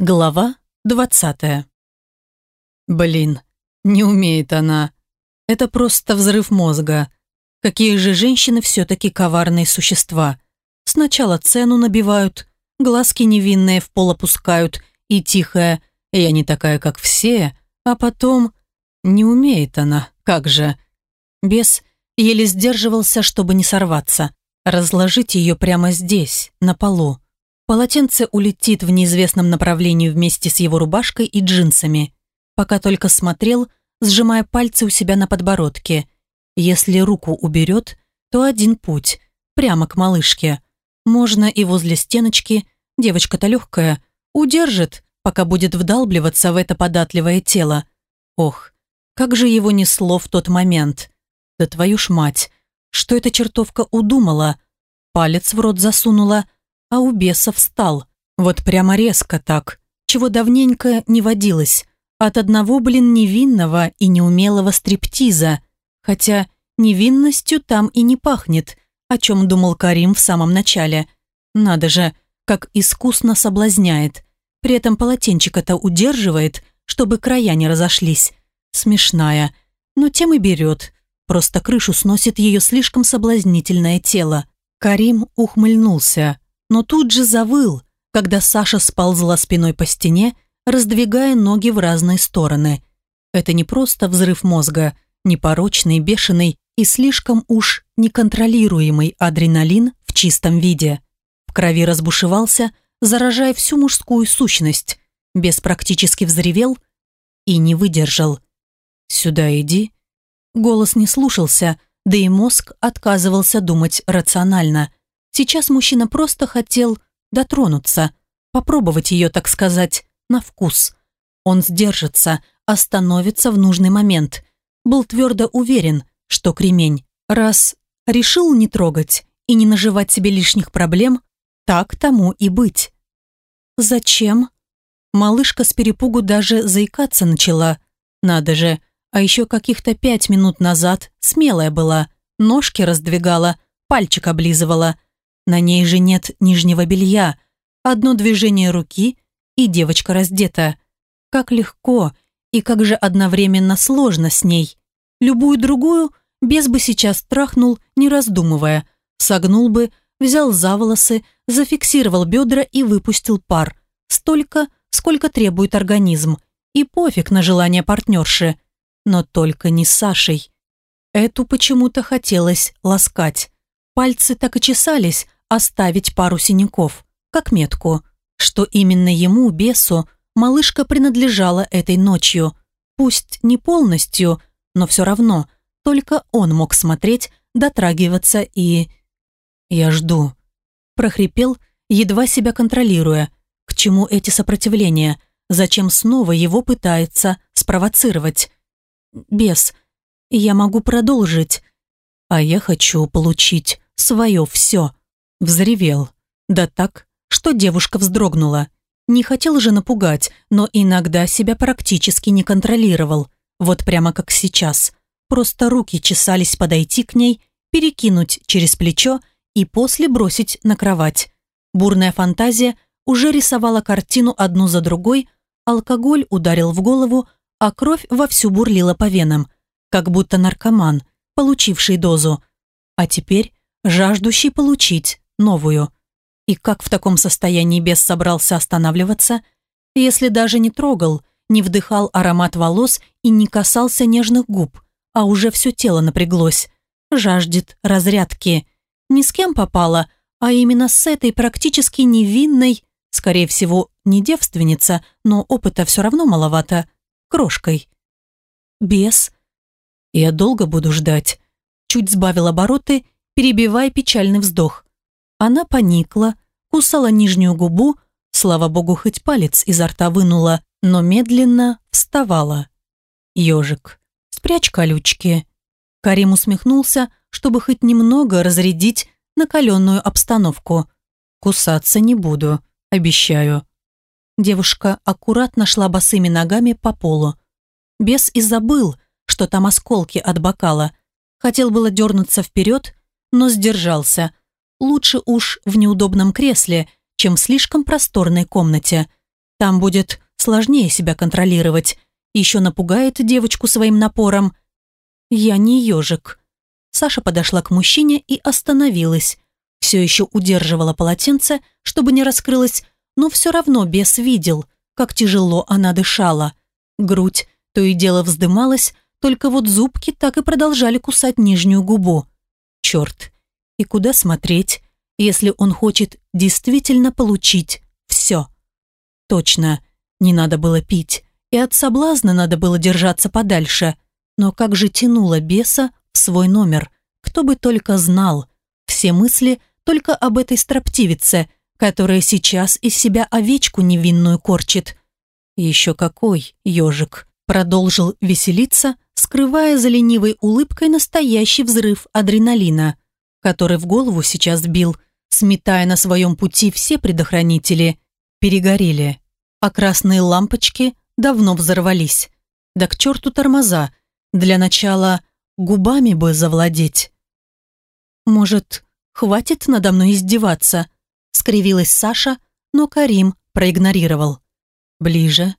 Глава двадцатая. Блин, не умеет она. Это просто взрыв мозга. Какие же женщины все-таки коварные существа. Сначала цену набивают, глазки невинные в пол опускают и тихая «я не такая, как все», а потом не умеет она, как же. Бес еле сдерживался, чтобы не сорваться. Разложить ее прямо здесь, на полу. Полотенце улетит в неизвестном направлении вместе с его рубашкой и джинсами. Пока только смотрел, сжимая пальцы у себя на подбородке. Если руку уберет, то один путь, прямо к малышке. Можно и возле стеночки, девочка-то легкая, удержит, пока будет вдалбливаться в это податливое тело. Ох, как же его несло в тот момент. Да твою ж мать, что эта чертовка удумала? Палец в рот засунула – а у беса встал. Вот прямо резко так, чего давненько не водилось. От одного, блин, невинного и неумелого стриптиза. Хотя невинностью там и не пахнет, о чем думал Карим в самом начале. Надо же, как искусно соблазняет. При этом полотенчика-то удерживает, чтобы края не разошлись. Смешная. Но тем и берет. Просто крышу сносит ее слишком соблазнительное тело. Карим ухмыльнулся но тут же завыл, когда Саша сползла спиной по стене, раздвигая ноги в разные стороны. Это не просто взрыв мозга, непорочный, бешеный и слишком уж неконтролируемый адреналин в чистом виде. В крови разбушевался, заражая всю мужскую сущность. Бес практически взревел и не выдержал. «Сюда иди». Голос не слушался, да и мозг отказывался думать рационально – Сейчас мужчина просто хотел дотронуться, попробовать ее, так сказать, на вкус. Он сдержится, остановится в нужный момент. Был твердо уверен, что кремень, раз решил не трогать и не наживать себе лишних проблем, так тому и быть. «Зачем?» Малышка с перепугу даже заикаться начала. Надо же, а еще каких-то пять минут назад смелая была, ножки раздвигала, пальчик облизывала – на ней же нет нижнего белья. Одно движение руки, и девочка раздета. Как легко и как же одновременно сложно с ней. Любую другую без бы сейчас трахнул, не раздумывая. Согнул бы, взял за волосы, зафиксировал бедра и выпустил пар. Столько, сколько требует организм. И пофиг на желание партнерши. Но только не с Сашей. Эту почему-то хотелось ласкать. Пальцы так и чесались, оставить пару синяков, как метку, что именно ему, бесу, малышка принадлежала этой ночью. Пусть не полностью, но все равно, только он мог смотреть, дотрагиваться и... «Я жду», – прохрипел, едва себя контролируя. К чему эти сопротивления? Зачем снова его пытается спровоцировать? «Бес, я могу продолжить, а я хочу получить свое все», Взревел. Да так, что девушка вздрогнула. Не хотел же напугать, но иногда себя практически не контролировал. Вот прямо как сейчас. Просто руки чесались подойти к ней, перекинуть через плечо и после бросить на кровать. Бурная фантазия уже рисовала картину одну за другой, алкоголь ударил в голову, а кровь вовсю бурлила по венам, как будто наркоман, получивший дозу. А теперь жаждущий получить новую. И как в таком состоянии бес собрался останавливаться, если даже не трогал, не вдыхал аромат волос и не касался нежных губ, а уже все тело напряглось, жаждет разрядки. Ни с кем попала, а именно с этой практически невинной, скорее всего, не девственница, но опыта все равно маловато, крошкой. Бес. Я долго буду ждать. Чуть сбавил обороты, перебивая печальный вздох. Она поникла, кусала нижнюю губу, слава богу, хоть палец изо рта вынула, но медленно вставала. Ежик, спрячь колючки. Карим усмехнулся, чтобы хоть немного разрядить накаленную обстановку. Кусаться не буду, обещаю. Девушка аккуратно шла босыми ногами по полу. Бес и забыл, что там осколки от бокала. Хотел было дернуться вперед, но сдержался, Лучше уж в неудобном кресле, чем в слишком просторной комнате. Там будет сложнее себя контролировать. Еще напугает девочку своим напором. Я не ежик. Саша подошла к мужчине и остановилась. Все еще удерживала полотенце, чтобы не раскрылось, но все равно бес видел, как тяжело она дышала. Грудь то и дело вздымалась, только вот зубки так и продолжали кусать нижнюю губу. Черт, и куда смотреть, если он хочет действительно получить все? Точно, не надо было пить, и от соблазна надо было держаться подальше. Но как же тянуло беса в свой номер, кто бы только знал. Все мысли только об этой строптивице, которая сейчас из себя овечку невинную корчит. Еще какой ежик продолжил веселиться, скрывая за ленивой улыбкой настоящий взрыв адреналина, который в голову сейчас бил, сметая на своем пути все предохранители, перегорели, а красные лампочки давно взорвались. Да к черту тормоза, для начала губами бы завладеть. «Может, хватит надо мной издеваться?» — скривилась Саша, но Карим проигнорировал. «Ближе».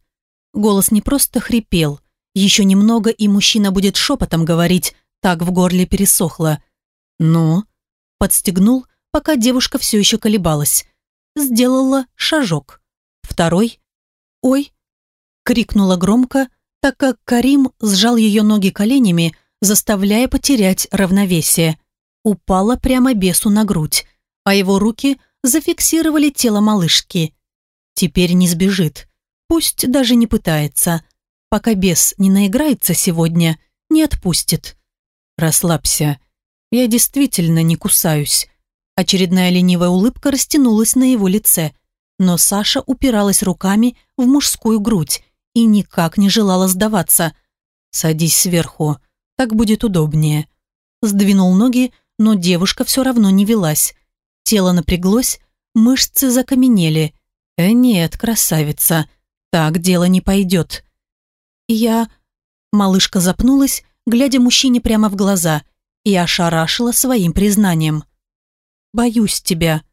Голос не просто хрипел. Еще немного, и мужчина будет шепотом говорить, так в горле пересохло. «Ну?» Подстегнул, пока девушка все еще колебалась. Сделала шажок. Второй. «Ой!» Крикнула громко, так как Карим сжал ее ноги коленями, заставляя потерять равновесие. Упала прямо бесу на грудь, а его руки зафиксировали тело малышки. Теперь не сбежит. Пусть даже не пытается. Пока бес не наиграется сегодня, не отпустит. Расслабься. Я действительно не кусаюсь. Очередная ленивая улыбка растянулась на его лице, но Саша упиралась руками в мужскую грудь и никак не желала сдаваться. «Садись сверху, так будет удобнее». Сдвинул ноги, но девушка все равно не велась. Тело напряглось, мышцы закаменели. «Э, нет, красавица, так дело не пойдет». «Я...» Малышка запнулась, глядя мужчине прямо в глаза, и ошарашила своим признанием. «Боюсь тебя».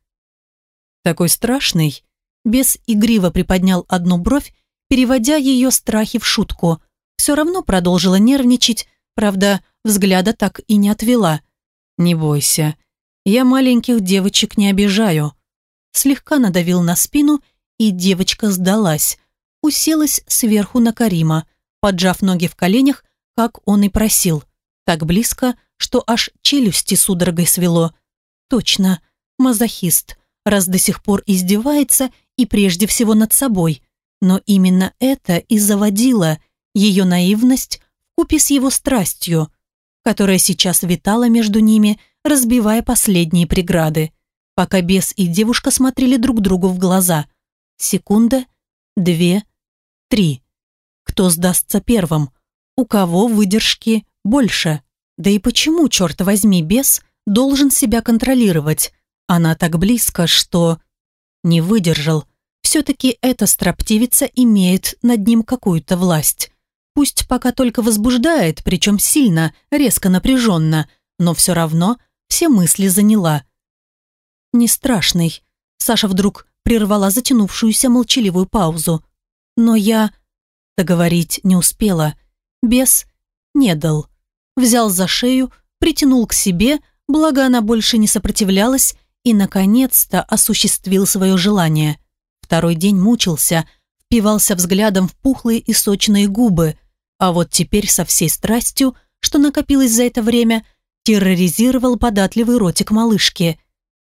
«Такой страшный?» Бес игриво приподнял одну бровь, переводя ее страхи в шутку. Все равно продолжила нервничать, правда, взгляда так и не отвела. «Не бойся, я маленьких девочек не обижаю». Слегка надавил на спину, и девочка сдалась, уселась сверху на Карима, поджав ноги в коленях, как он и просил. Так близко, что аж челюсти судорогой свело. Точно, мазохист, раз до сих пор издевается и прежде всего над собой. Но именно это и заводило ее наивность купе с его страстью, которая сейчас витала между ними, разбивая последние преграды, пока бес и девушка смотрели друг другу в глаза. Секунда, две, три. Кто сдастся первым? У кого выдержки больше? Да и почему, черт возьми, бес должен себя контролировать? Она так близко, что... Не выдержал. Все-таки эта строптивица имеет над ним какую-то власть. Пусть пока только возбуждает, причем сильно, резко напряженно, но все равно все мысли заняла. «Не страшный», — Саша вдруг прервала затянувшуюся молчаливую паузу. «Но я...» Договорить не успела. Бес не дал. Взял за шею, притянул к себе, благо она больше не сопротивлялась, и, наконец-то, осуществил свое желание. Второй день мучился, впивался взглядом в пухлые и сочные губы, а вот теперь со всей страстью, что накопилось за это время, терроризировал податливый ротик малышки.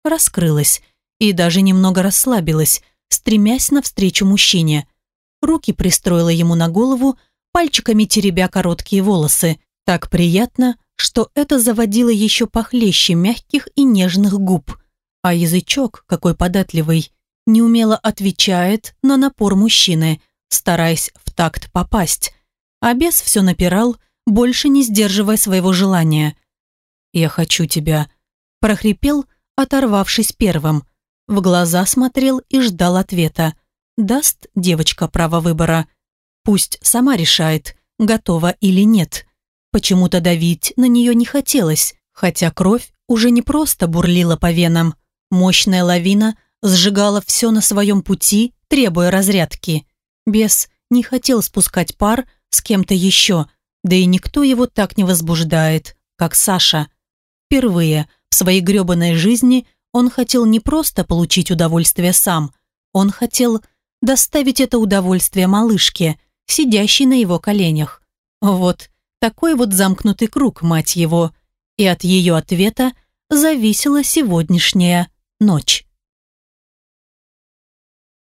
Раскрылась и даже немного расслабилась, стремясь навстречу мужчине – руки пристроила ему на голову, пальчиками теребя короткие волосы. Так приятно, что это заводило еще похлеще мягких и нежных губ. А язычок, какой податливый, неумело отвечает на напор мужчины, стараясь в такт попасть. А бес все напирал, больше не сдерживая своего желания. «Я хочу тебя», – прохрипел, оторвавшись первым. В глаза смотрел и ждал ответа даст девочка право выбора. Пусть сама решает, готова или нет. Почему-то давить на нее не хотелось, хотя кровь уже не просто бурлила по венам. Мощная лавина сжигала все на своем пути, требуя разрядки. Бес не хотел спускать пар с кем-то еще, да и никто его так не возбуждает, как Саша. Впервые в своей гребаной жизни он хотел не просто получить удовольствие сам, он хотел доставить это удовольствие малышке, сидящей на его коленях. Вот такой вот замкнутый круг, мать его. И от ее ответа зависела сегодняшняя ночь.